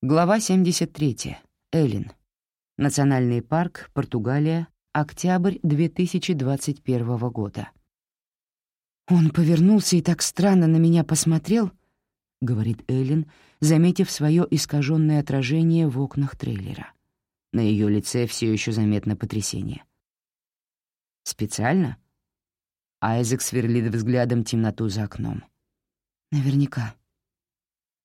Глава 73. Эллин. Национальный парк, Португалия, октябрь 2021 года. «Он повернулся и так странно на меня посмотрел», — говорит Эллин, заметив свое искаженное отражение в окнах трейлера. На ее лице все еще заметно потрясение. «Специально?» Айзек сверлит взглядом темноту за окном. «Наверняка»,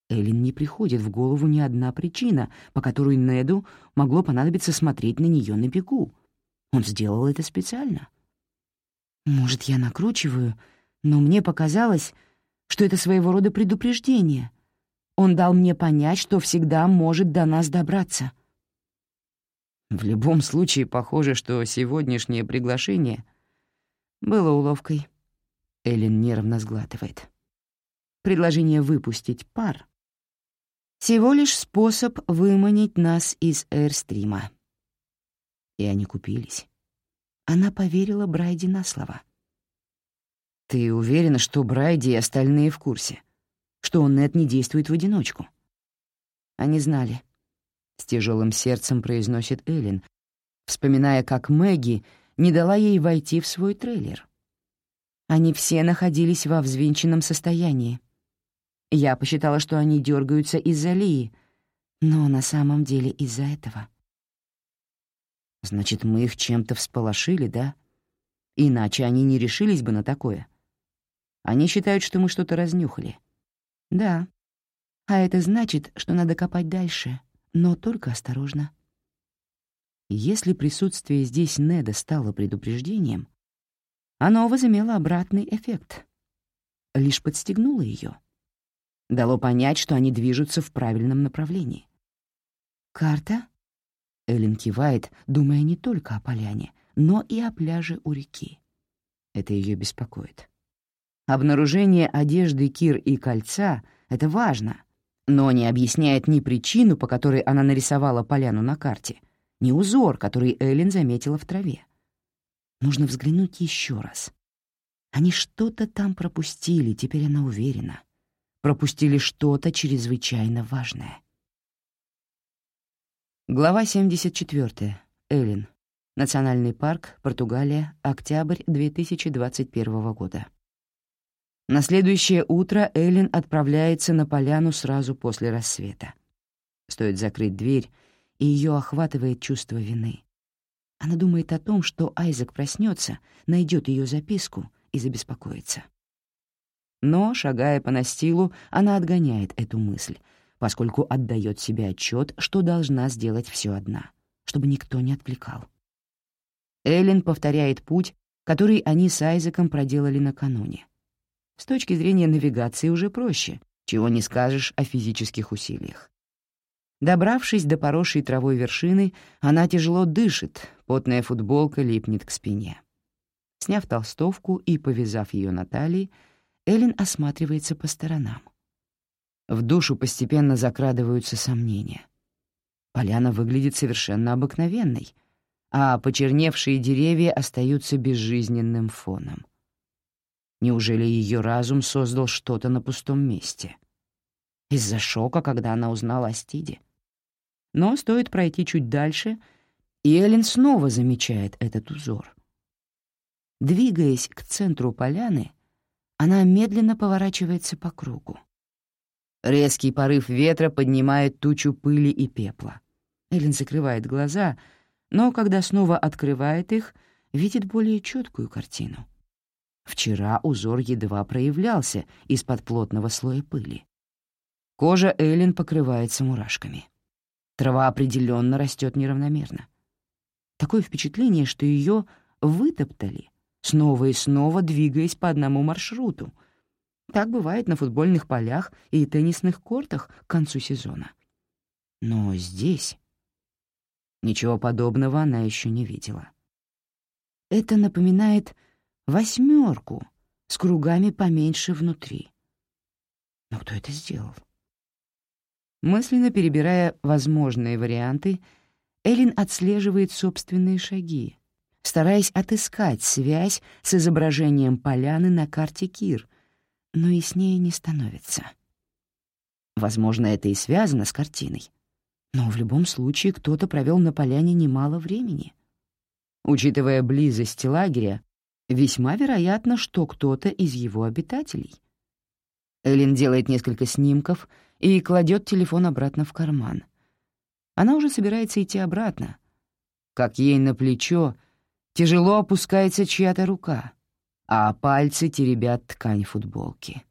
Эллен не приходит в голову ни одна причина, по которой Неду могло понадобиться смотреть на нее на бегу. Он сделал это специально. Может, я накручиваю, но мне показалось, что это своего рода предупреждение. Он дал мне понять, что всегда может до нас добраться. В любом случае, похоже, что сегодняшнее приглашение было уловкой. Эллен нервно сглатывает. Предложение выпустить пар всего лишь способ выманить нас из Эрстрима. И они купились. Она поверила Брайди на слово. «Ты уверена, что Брайди и остальные в курсе? Что он Нет не действует в одиночку?» Они знали. С тяжелым сердцем произносит Эллен, вспоминая, как Мэгги не дала ей войти в свой трейлер. Они все находились во взвинченном состоянии. Я посчитала, что они дергаются из-за Лии, но на самом деле из-за этого. Значит, мы их чем-то всполошили, да? Иначе они не решились бы на такое. Они считают, что мы что-то разнюхали. Да. А это значит, что надо копать дальше, но только осторожно. Если присутствие здесь Неда стало предупреждением, оно возымело обратный эффект. Лишь подстегнуло ее дало понять, что они движутся в правильном направлении. «Карта?» Эллен кивает, думая не только о поляне, но и о пляже у реки. Это ее беспокоит. Обнаружение одежды Кир и кольца — это важно, но не объясняет ни причину, по которой она нарисовала поляну на карте, ни узор, который Эллен заметила в траве. Нужно взглянуть еще раз. Они что-то там пропустили, теперь она уверена — пропустили что-то чрезвычайно важное. Глава 74. Эллен. Национальный парк, Португалия, октябрь 2021 года. На следующее утро Эллен отправляется на поляну сразу после рассвета. Стоит закрыть дверь, и ее охватывает чувство вины. Она думает о том, что Айзек проснется, найдет ее записку и забеспокоится. Но, шагая по настилу, она отгоняет эту мысль, поскольку отдает себе отчет, что должна сделать все одна, чтобы никто не отвлекал. Эллен повторяет путь, который они с Айзеком проделали накануне. С точки зрения навигации уже проще, чего не скажешь о физических усилиях. Добравшись до поросшей травой вершины, она тяжело дышит, потная футболка липнет к спине. Сняв толстовку и повязав ее на талии, Эллен осматривается по сторонам. В душу постепенно закрадываются сомнения. Поляна выглядит совершенно обыкновенной, а почерневшие деревья остаются безжизненным фоном. Неужели ее разум создал что-то на пустом месте? Из-за шока, когда она узнала о Стиде. Но стоит пройти чуть дальше, и Эллен снова замечает этот узор. Двигаясь к центру поляны, она медленно поворачивается по кругу. Резкий порыв ветра поднимает тучу пыли и пепла. Эллен закрывает глаза, но когда снова открывает их, видит более четкую картину. Вчера узор едва проявлялся из-под плотного слоя пыли. Кожа Эллен покрывается мурашками. Трава определенно растет неравномерно. Такое впечатление, что ее вытоптали снова и снова двигаясь по одному маршруту. Так бывает на футбольных полях и теннисных кортах к концу сезона. Но здесь ничего подобного она еще не видела. Это напоминает восьмерку с кругами поменьше внутри. Но кто это сделал? Мысленно перебирая возможные варианты, Эллен отслеживает собственные шаги, стараясь отыскать связь с изображением поляны на карте Кир, но и с ней не становится. Возможно, это и связано с картиной, Но в любом случае кто-то провел на поляне немало времени. Учитывая близость лагеря, весьма вероятно, что кто-то из его обитателей. Эллен делает несколько снимков и кладет телефон обратно в карман. Она уже собирается идти обратно, как ей на плечо тяжело опускается чья-то рука, а пальцы теребят ткань футболки.